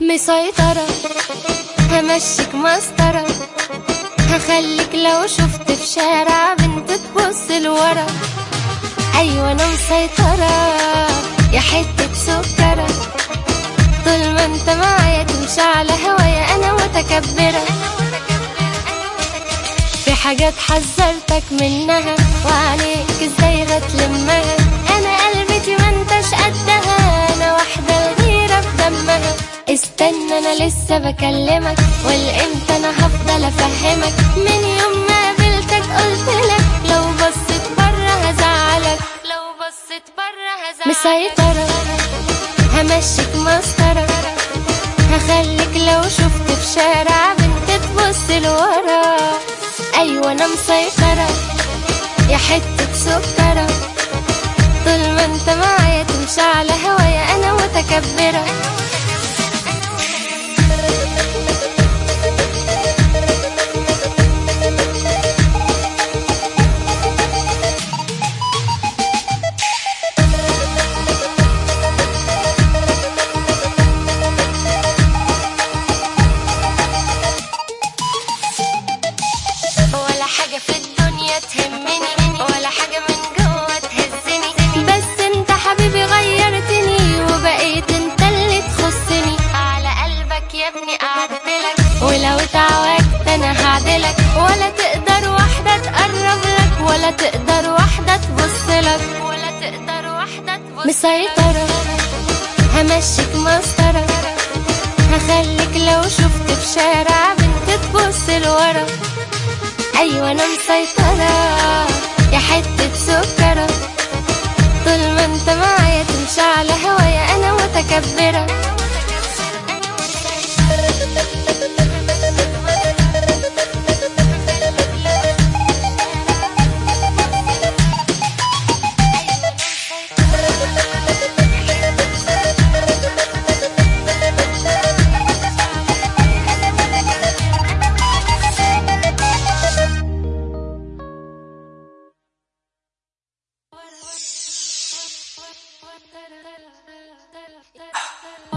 مسيطرة همشيك مسطرة هخليك لو شفت في شارع بنت تبص لورا أيوة أنا مسيطرة. يا حتة سكرة. طول ما أنت معايا تمشي على هوايا أنا متكبرة. في حاجات حذرتك منها وعليك إزاي هتلمها أنا قلبتي ما أنتش قدها. أنا واحدة الغيرة في دمها. استنى أنا لسه بكلمك. والإمتى أنا هفضل أفهمك. من يوم مسيطرة. همشيك مسطرة هخليك لو شفت في شارع بنت تبص لورا. أيوه أنا مسيطرة. يا حتة سكرة. طول ما أنت معايا تمشي على هوايا أنا متكبرة. هعدلك ولا تقدر واحدة تقرب لك ولا تقدر واحدة تبص لك. ولا تقدر واحدة تبص مسيطرة همشيك مسطرة. هخليك لو شفت في شارع بنت تبص لورا. أيوه أنا مسيطرة يا حتة سكرة. طول ما أنت معايا تمشي على هوايا أنا متكبرة. oh.